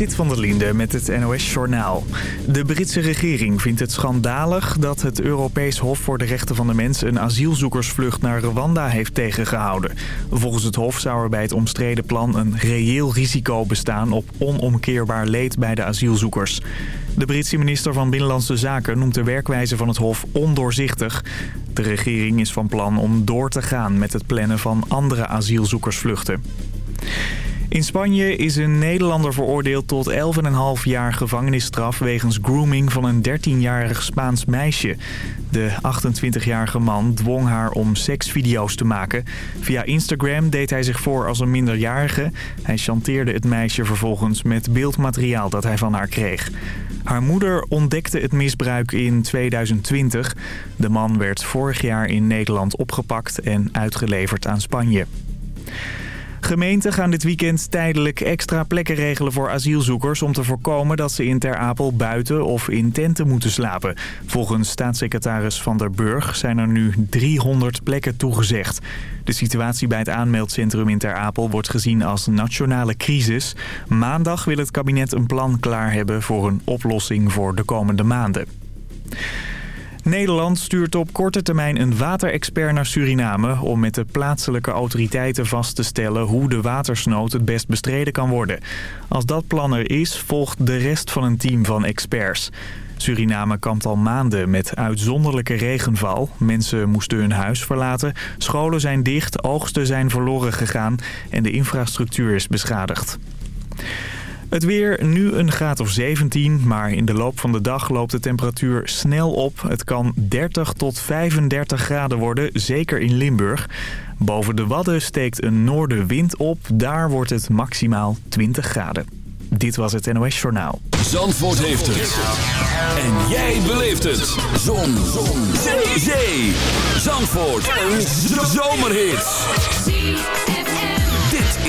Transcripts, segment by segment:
Sit van der Linde met het NOS-journaal. De Britse regering vindt het schandalig dat het Europees Hof voor de Rechten van de Mens... een asielzoekersvlucht naar Rwanda heeft tegengehouden. Volgens het Hof zou er bij het omstreden plan een reëel risico bestaan... op onomkeerbaar leed bij de asielzoekers. De Britse minister van Binnenlandse Zaken noemt de werkwijze van het Hof ondoorzichtig. De regering is van plan om door te gaan met het plannen van andere asielzoekersvluchten. In Spanje is een Nederlander veroordeeld tot 11,5 jaar gevangenisstraf... wegens grooming van een 13-jarig Spaans meisje. De 28-jarige man dwong haar om seksvideo's te maken. Via Instagram deed hij zich voor als een minderjarige. Hij chanteerde het meisje vervolgens met beeldmateriaal dat hij van haar kreeg. Haar moeder ontdekte het misbruik in 2020. De man werd vorig jaar in Nederland opgepakt en uitgeleverd aan Spanje. Gemeenten gaan dit weekend tijdelijk extra plekken regelen voor asielzoekers... om te voorkomen dat ze in Ter Apel buiten of in tenten moeten slapen. Volgens staatssecretaris Van der Burg zijn er nu 300 plekken toegezegd. De situatie bij het aanmeldcentrum in Ter Apel wordt gezien als nationale crisis. Maandag wil het kabinet een plan klaar hebben voor een oplossing voor de komende maanden. Nederland stuurt op korte termijn een waterexpert naar Suriname... om met de plaatselijke autoriteiten vast te stellen hoe de watersnood het best bestreden kan worden. Als dat plan er is, volgt de rest van een team van experts. Suriname kampt al maanden met uitzonderlijke regenval. Mensen moesten hun huis verlaten, scholen zijn dicht, oogsten zijn verloren gegaan... en de infrastructuur is beschadigd. Het weer, nu een graad of 17, maar in de loop van de dag loopt de temperatuur snel op. Het kan 30 tot 35 graden worden, zeker in Limburg. Boven de Wadden steekt een noordenwind op, daar wordt het maximaal 20 graden. Dit was het NOS Journaal. Zandvoort heeft het. En jij beleeft het. Zon. Zon. Zee. Zandvoort. Een zomerhit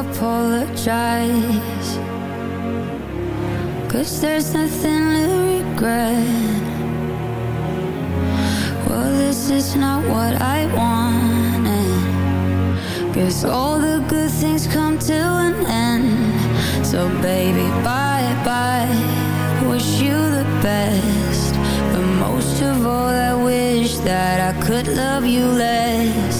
apologize. Cause there's nothing to regret. Well, this is not what I wanted. Guess all the good things come to an end. So baby, bye-bye. Wish you the best. But most of all, I wish that I could love you less.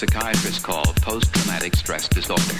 Psychiatrists call post-traumatic stress disorder.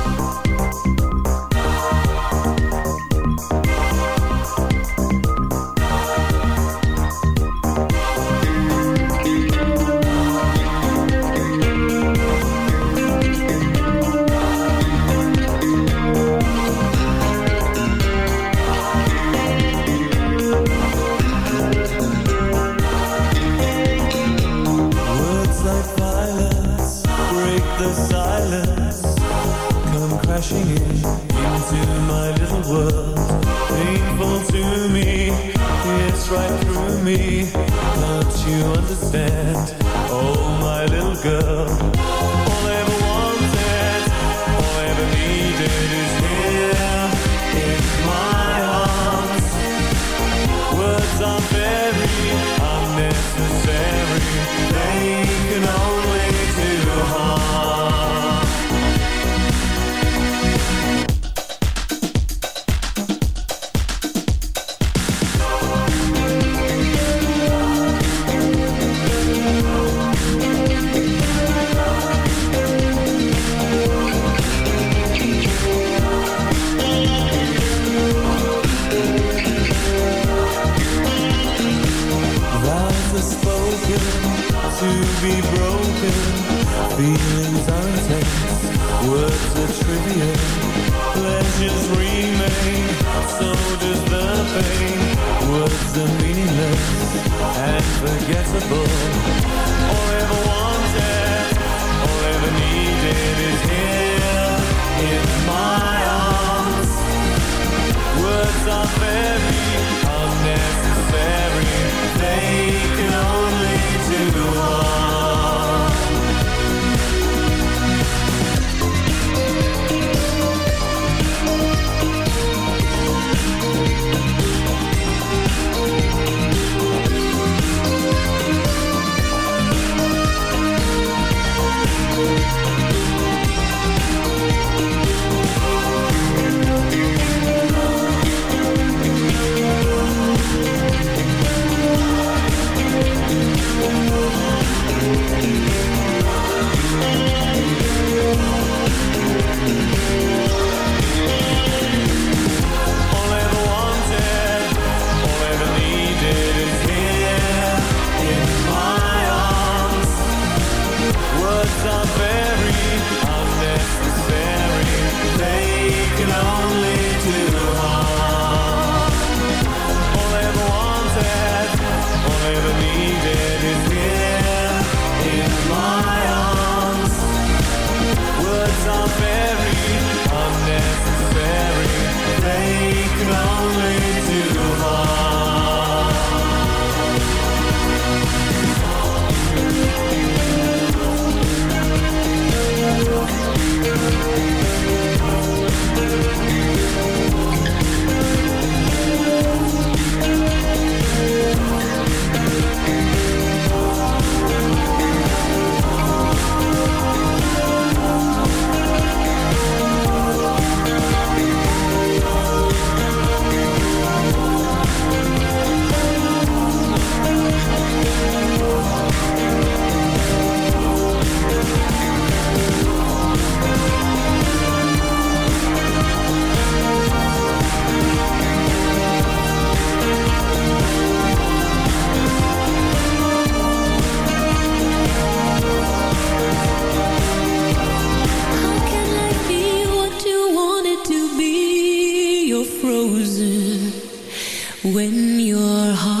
When your heart's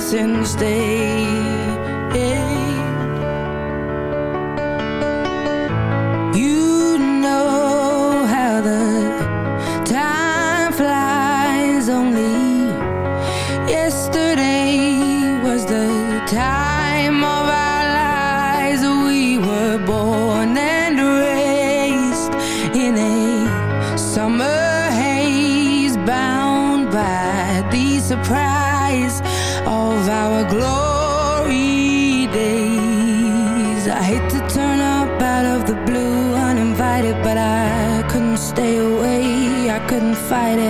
Since day fight it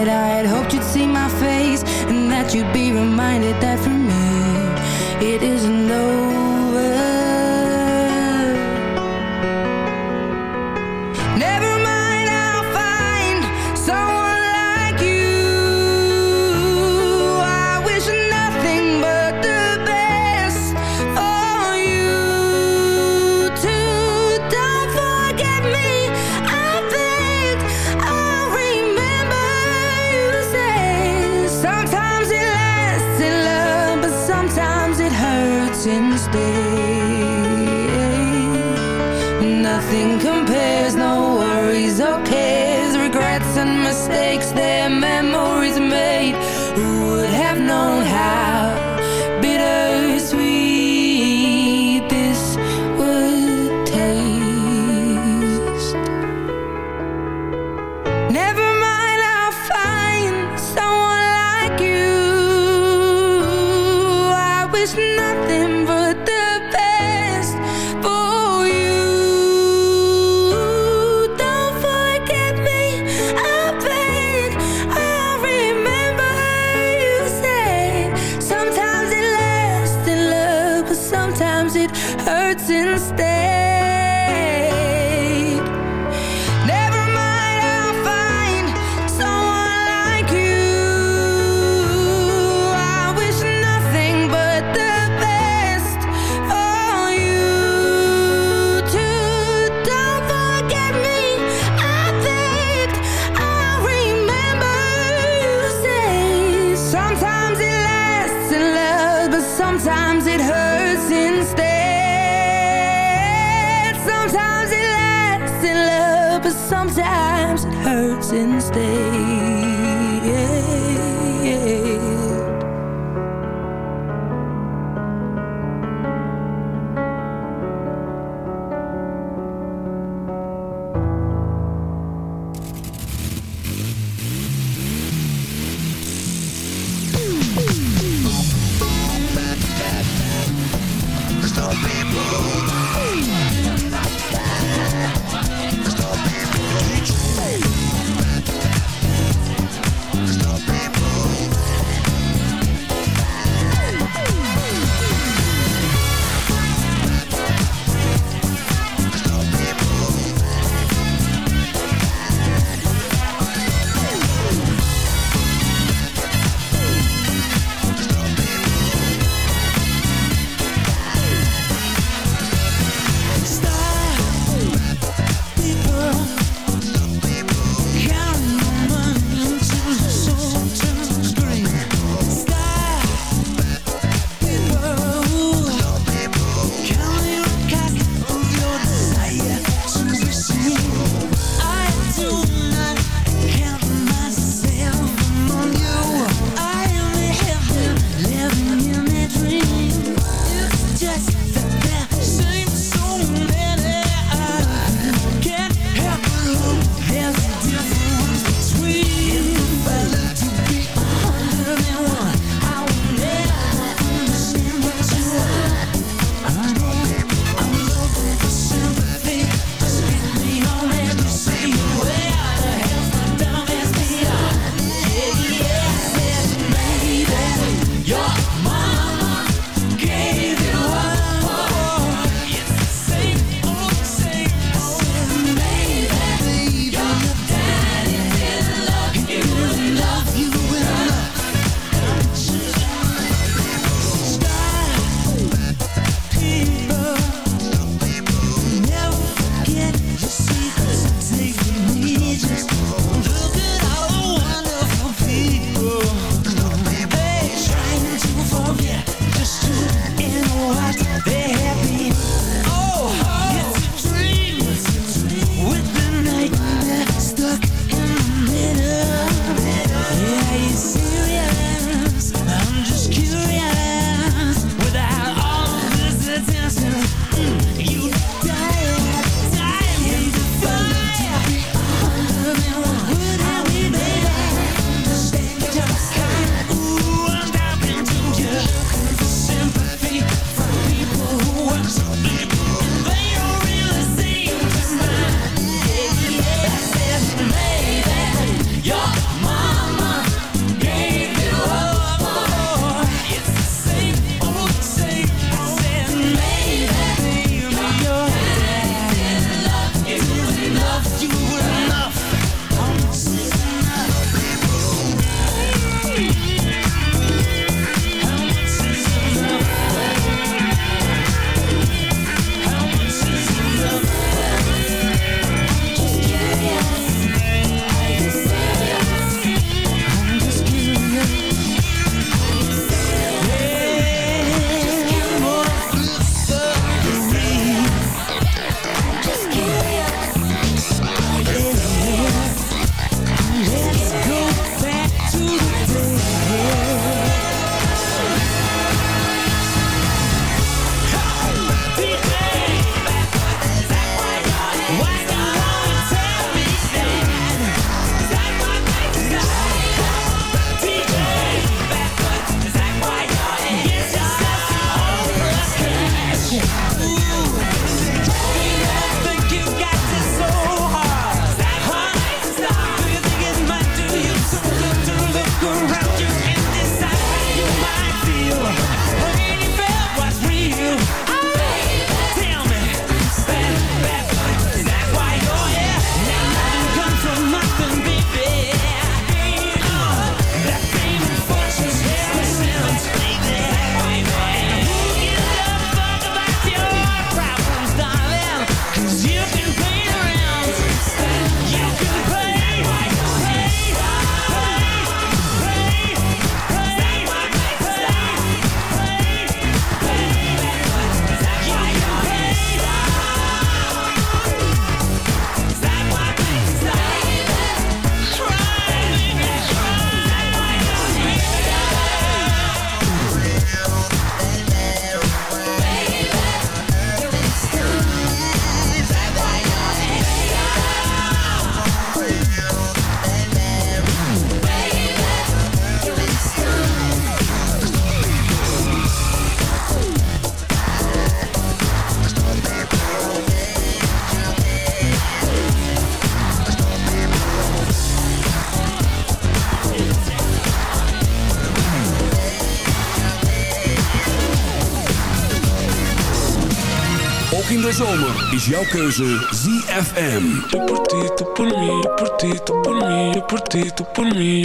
is jouw keuze ZFM. Yo por ti, tú por mí, yo por ti, tú por mí, yo por ti, tú por mí.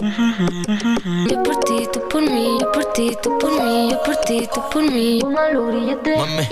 Yo por ti, tú por mí, yo por ti, tú por mí, yo por ti, tú por mí. Póngalo grillete. Mami.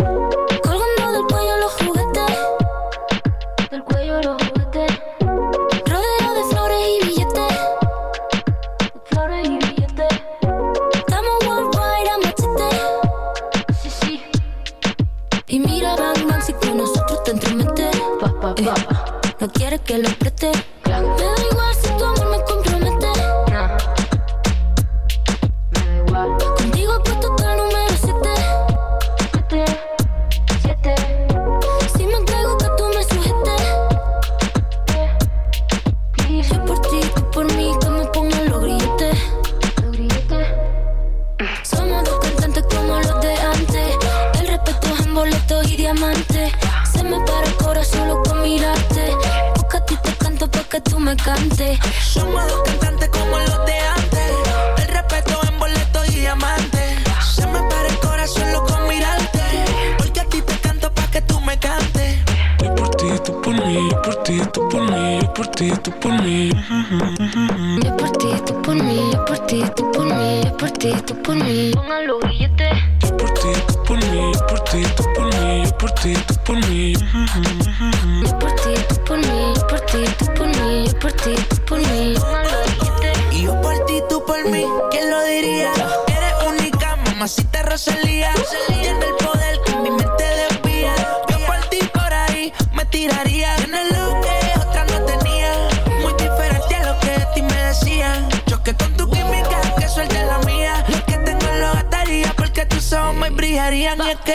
Me brillarían. Y es que,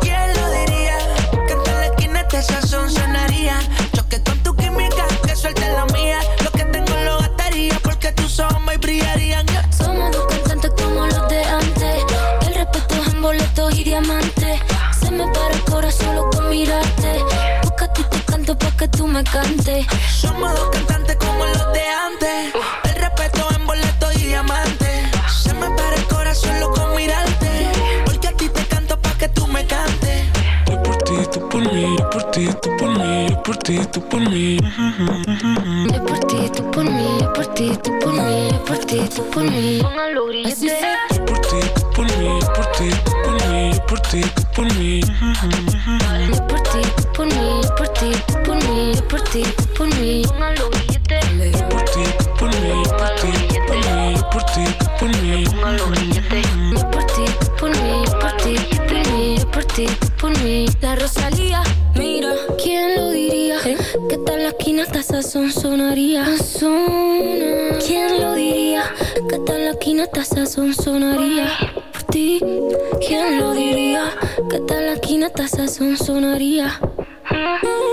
¿quién lo diría? Que en la esquina este sazón sonaría. Choque con tu química, que suelte la mía. Lo que tengo lo gastaría porque tus ojos me brillarían. Somos dos cantantes como los de antes. El respeto es en boletos y diamantes. Se me para el corazón solo con mirarte. Porque a ti te canto pa' que tú me cantes. Somos dos cantantes como los de antes. Ti, tú por mí. Yo por ti, tú por mí, yo por ti, tú por mí, yo por ti, tú por mí. Pongan los grilletes. Yo por ti, tú por mí, yo por ti, tú por mí, yo por ti, tú por mí. Yo por ti, tú por mí, yo por ti, tú por mí, yo por ti, tú por mí. Yo por ti, tú por mí, yo por ti, tú por mí, yo por ti, tú por mí. Pongan los sonaría. Sazona. ¿Quién lo diría? Que tal la esquina hasta sazón sonaría. Por ti, ¿quién lo diría? Que tal la esquina hasta sazón sonaría. ¿Quién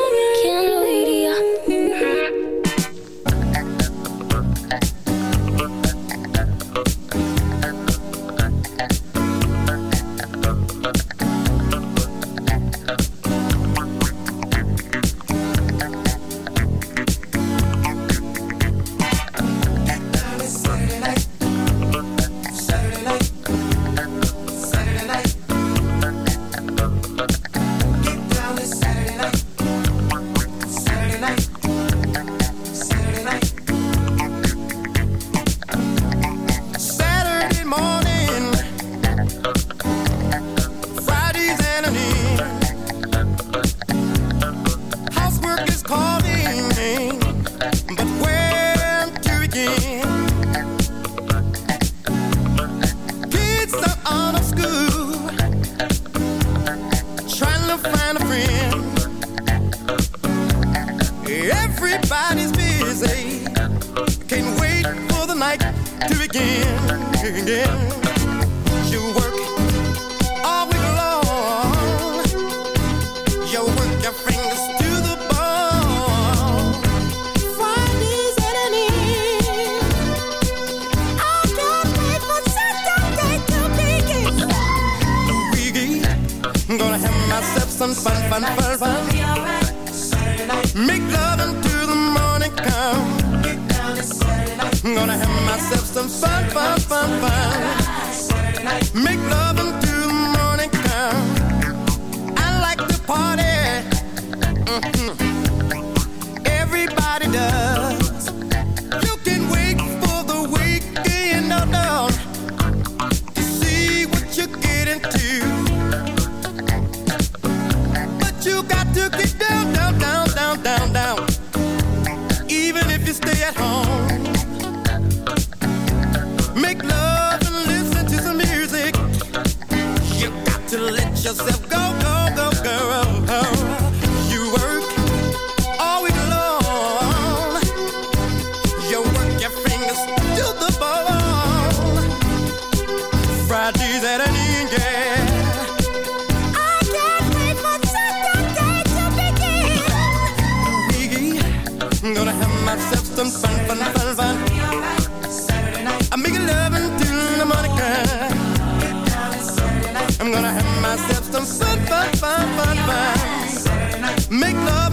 gonna have myself some fun, fun, fun, fun, fun. Make love